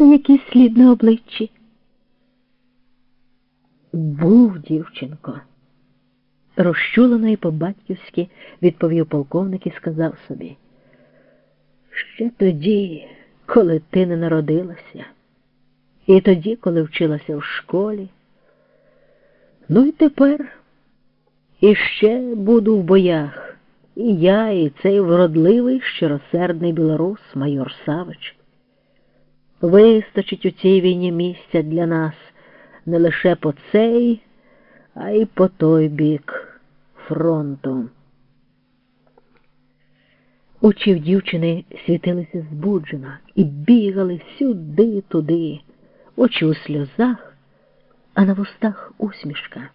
правда якийсь слід на обличчі? Був, дівчинко. Розчулено і по-батьківськи відповів полковник і сказав собі. Ще тоді, коли ти не народилася, і тоді, коли вчилася в школі. Ну і тепер іще буду в боях. І я, і цей вродливий, щиросердний білорус, майор Савич. Вистачить у цій війні місця для нас не лише по цей, а й по той бік фронту. Очі в дівчини світилися збуджено і бігали сюди, туди, очі у сльозах, а на вустах усмішка.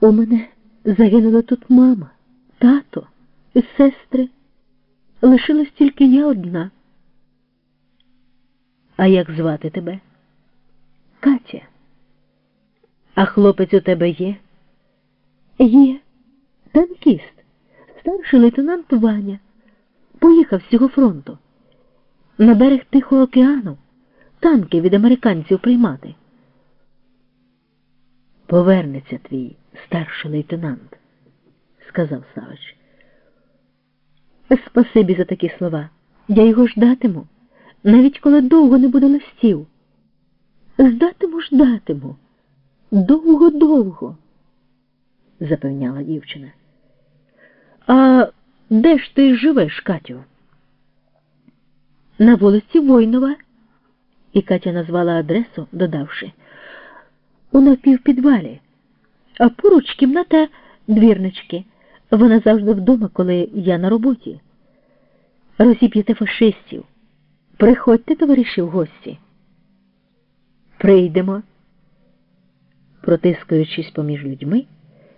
У мене загинула тут мама, тато і сестри. Лишилась тільки я одна. А як звати тебе? Катя. А хлопець у тебе є? Є. Танкіст, старший лейтенант Ваня. Поїхав з цього фронту. На берег Тихого океану танки від американців приймати. Повернеться твій старший лейтенант, сказав Савич. Спасибі за такі слова. Я його ждатиму, навіть коли довго не буде листів. Ждатиму, ждатиму. Довго-довго, запевняла дівчина. А де ж ти живеш, Катю? На вулиці Войнова. І Катя назвала адресу, додавши у напівпідвалі, а поруч кімната двірнички. Вона завжди вдома, коли я на роботі. Розіп'єте фашистів. Приходьте, товариші, в гості. Прийдемо. Протискаючись поміж людьми,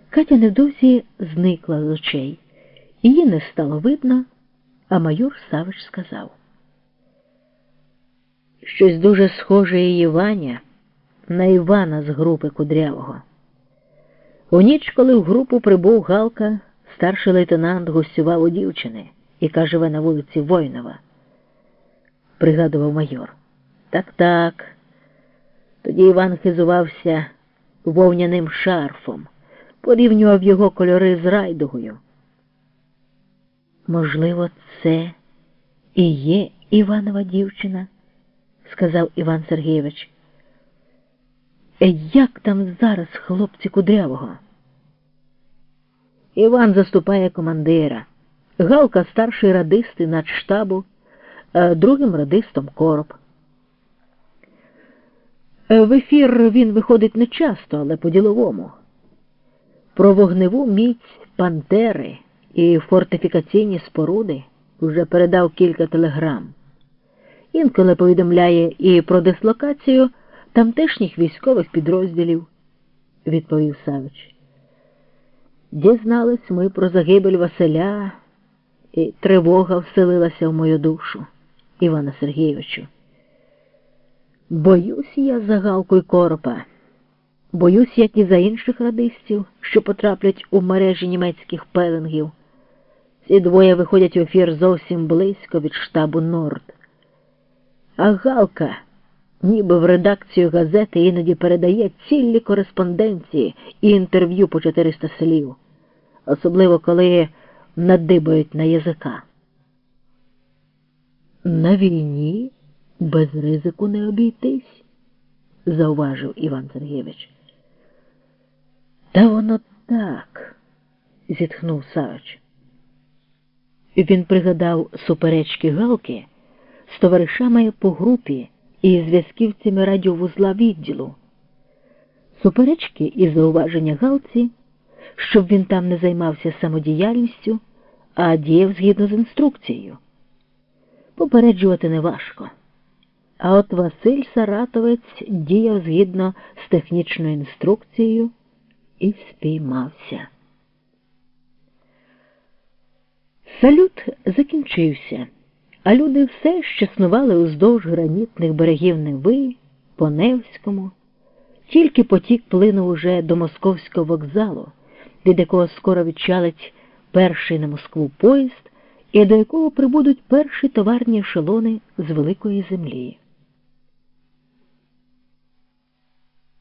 Катя невдовзі зникла з очей. Її не стало видно, а майор Савич сказав. Щось дуже схоже її Ваня на Івана з групи Кудрявого. У ніч, коли в групу прибув Галка, старший лейтенант гостював у дівчини, яка живе на вулиці Войнова. Пригадував майор. Так, так. Тоді Іван хизувався вовняним шарфом, порівнював його кольори з райдугою. Можливо, це і є Іванова дівчина, сказав Іван Сергійович. Е, як там зараз хлопці кудрявого? Іван заступає командира. Галка старший радист і надштабу, другим радистом короб. Е, в ефір він виходить не часто, але по-діловому. Про вогневу міць Пантери і фортифікаційні споруди вже передав кілька телеграм. Інколи повідомляє і про дислокацію тамтешніх військових підрозділів, відповів Савич. Дізнались ми про загибель Василя, і тривога вселилася в мою душу, Івана Сергійовичу. Боюсь я за Галку й коропа. Боюсь, як і за інших радистів, що потраплять у мережі німецьких пелингів. Ці двоє виходять в ефір зовсім близько від штабу Норд. А Галка, ніби в редакцію газети, іноді передає цілі кореспонденції і інтерв'ю по 400 слів, особливо коли надибають на язика. На війні без ризику не обійтись, зауважив Іван Сергійович. Та воно так, зітхнув Савич. Він пригадав суперечки Галки з товаришами по групі і зв'язківцями радіовузла відділу. Суперечки і зауваження Галці, щоб він там не займався самодіяльністю, а діяв згідно з інструкцією. Попереджувати неважко. А от Василь Саратовець діяв згідно з технічною інструкцією і спіймався. Салют закінчився, а люди все ще снували уздовж гранітних берегів Неви, по Невському. Тільки потік плинув уже до московського вокзалу, від якого скоро відчалить перший на Москву поїзд і до якого прибудуть перші товарні ешелони з великої землі.